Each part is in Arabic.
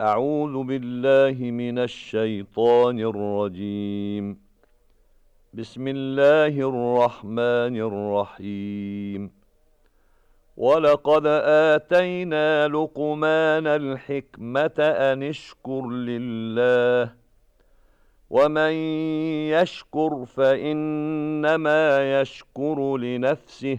أعوذ بالله من الشيطان الرجيم. بسم الله الرحمن الرحيم. ولقد آتينا لقمان الحكمة أن اشكر لله ومن يشكر فإنما يشكر لنفسه.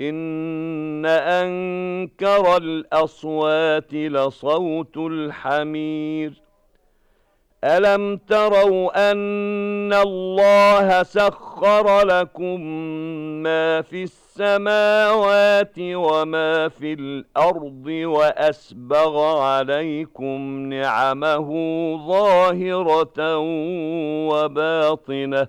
إن أنكر الأصوات لصوت الحمير ألم تروا أن الله سخر لكم ما في السماوات وما في الأرض وأسبغ عليكم نعمه ظاهرة وباطنة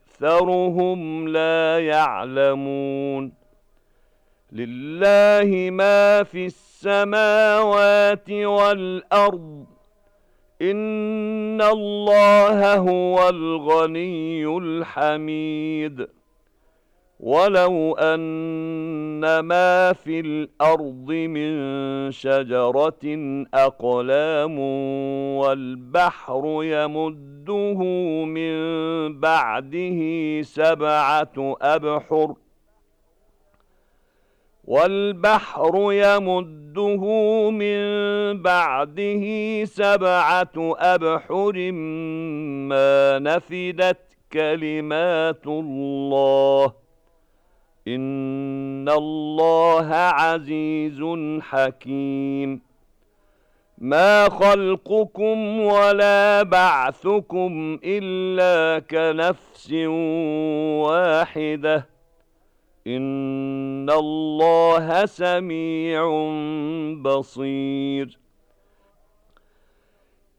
لَا يَعْلَمُونَ. لِلَّهِ مَا فِي السَّمَاوَاتِ وَالْأَرْضِ. إِنَّ اللَّهَ هُوَ الْغَنِيُّ الْحَمِيدُ. وَلَوْ أَنَّ مَا فِي الْأَرْضِ مِن شَجَرَةٍ أَقْلَامٌ وَالْبَحْرُ يَمُدُّهُ مِن بَعْدِهِ سَبْعَةُ أَبْحُرٍ وَالْبَحْرُ يَمُدُّهُ مِن بَعْدِهِ سَبْعَةُ أَبْحُرٍ مَّا نَفِدَتْ كَلِمَاتُ اللَّهِ إِنَّ اللَّهَ عَزِيزٌ حَكِيمٌ مَا خَلْقُكُمْ وَلَا بَعْثُكُمْ إِلَّا كَنَفْسٍ وَاحِدَةٍ إِنَّ اللَّهَ سَمِيعٌ بَصِيرٌ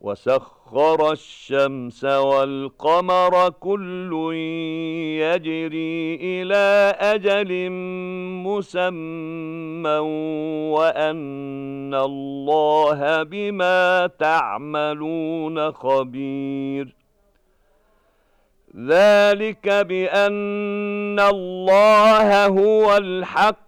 وَسَخَّرَ الشَّمْسَ وَالْقَمَرَ كُلٌّ يَجْرِي إِلَى أَجَلٍ مُّسَمًّى وَأَنَّ اللَّهَ بِمَا تَعْمَلُونَ خَبِيرٌ. ذَلِكَ بِأَنَّ اللَّهَ هُوَ الْحَقُّ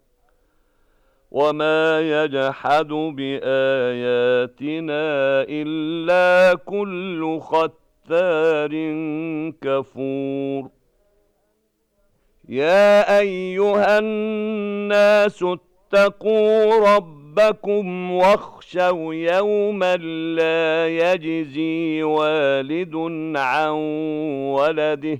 وَمَا يَجْحَدُ بِآيَاتِنَا إِلَّا كُلُّ خَتَّارٍ كَفُورٍ يَا أَيُّهَا النَّاسُ اتَّقُوا رَبَّكُمْ وَاخْشَوْا يَوْمًا لَّا يَجْزِي وَالِدٌ عَن وَلَدِهِ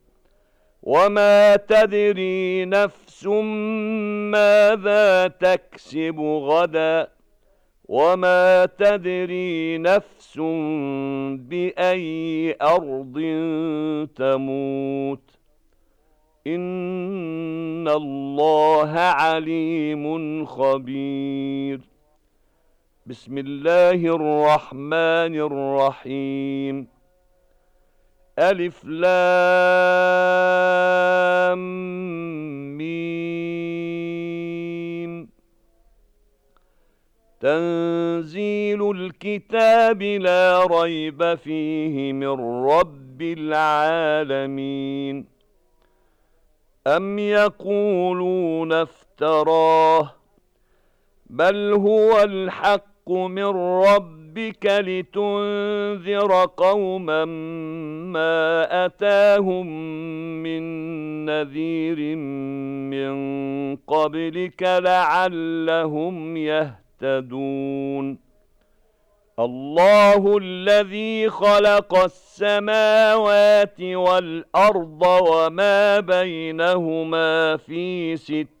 وَمَا تَدْرِي نَفْسٌ مَاذَا تَكْسِبُ غَدًا وَمَا تَدْرِي نَفْسٌ بِأَيِّ أَرْضٍ تَمُوتُ إِنَّ اللَّهَ عَلِيمٌ خَبِيرٌ بِسْمِ اللَّهِ الرَّحْمَنِ الرَّحِيمِ ألف لام ميم. تنزيل الكتاب لا ريب فيه من رب العالمين. أم يقولون افتراه؟ بل هو الحق من ربك لتنذر قوما ما أتاهم من نذير من قبلك لعلهم يهتدون. الله الذي خلق السماوات والأرض وما بينهما في ستة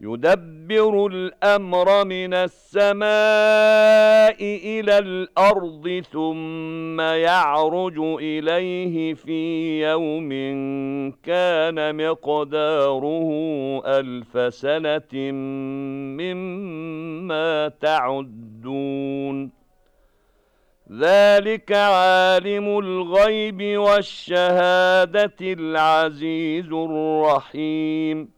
يدبر الأمر من السماء إلى الأرض ثم يعرج إليه في يوم كان مقداره ألف سنة مما تعدون. ذلك عالم الغيب والشهادة العزيز الرحيم.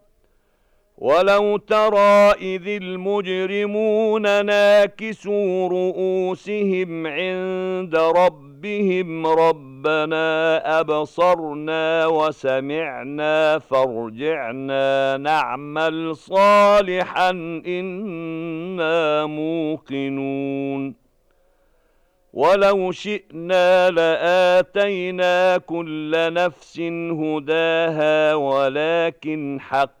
ولو ترى إذ المجرمون ناكسوا رؤوسهم عند ربهم ربنا أبصرنا وسمعنا فارجعنا نعمل صالحا إنا موقنون ولو شئنا لآتينا كل نفس هداها ولكن حق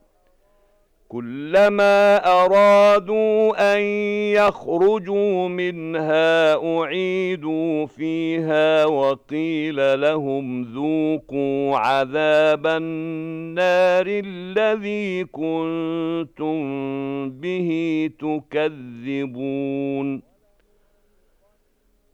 كلما أرادوا أن يخرجوا منها أعيدوا فيها وقيل لهم ذوقوا عذاب النار الذي كنتم به تكذبون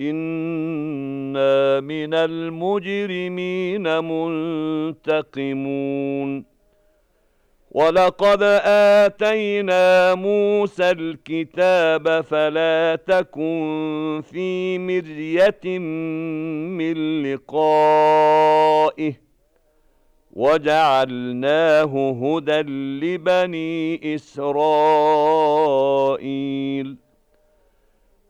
إِنَّا مِنَ الْمُجْرِمِينَ مُنتَقِمُونَ وَلَقَدْ آتَيْنَا مُوسَى الْكِتَابَ فَلَا تَكُن فِي مِرْيَةٍ مِّن لِّقَائِهِ وَجَعَلْنَاهُ هُدًى لِّبَنِي إِسْرَائِيلَ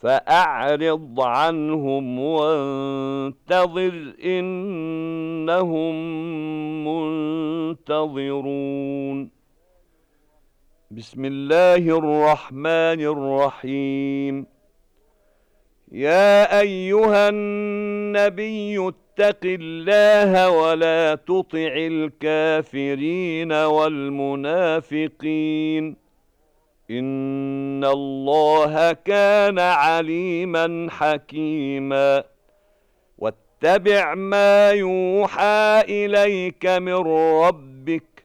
فأعرض عنهم وانتظر إنهم منتظرون. بسم الله الرحمن الرحيم. يا أيها النبي اتق الله ولا تطع الكافرين والمنافقين. إِنَّ اللَّهَ كَانَ عَلِيمًا حَكِيمًا وَاتَّبِعْ مَا يُوحَى إِلَيْكَ مِنْ رَبِّكَ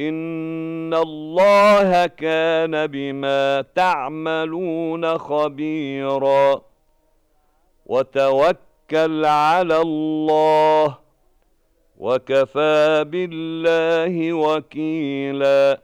إِنَّ اللَّهَ كَانَ بِمَا تَعْمَلُونَ خَبِيرًا وَتَوَكَّلْ عَلَى اللَّهِ وَكَفَى بِاللَّهِ وَكِيلًا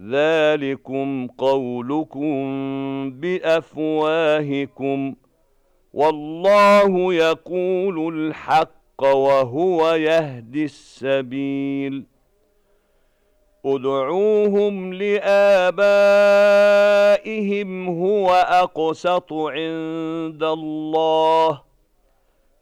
ذلكم قولكم بأفواهكم والله يقول الحق وهو يهدي السبيل. ادعوهم لآبائهم هو أقسط عند الله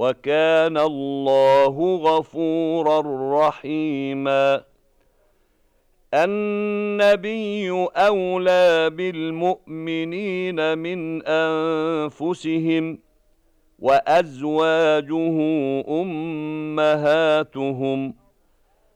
وَكَانَ اللَّهُ غَفُورًا رَّحِيمًا. النبي أولى بالمؤمنين من أنفسهم وأزواجه أمهاتهم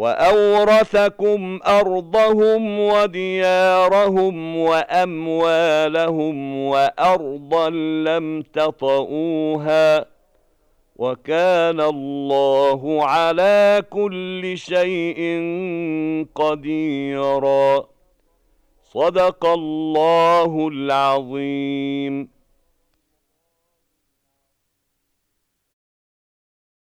وأورثكم أرضهم وديارهم وأموالهم وأرضا لم تطئوها وكان الله على كل شيء قديرا. صدق الله العظيم.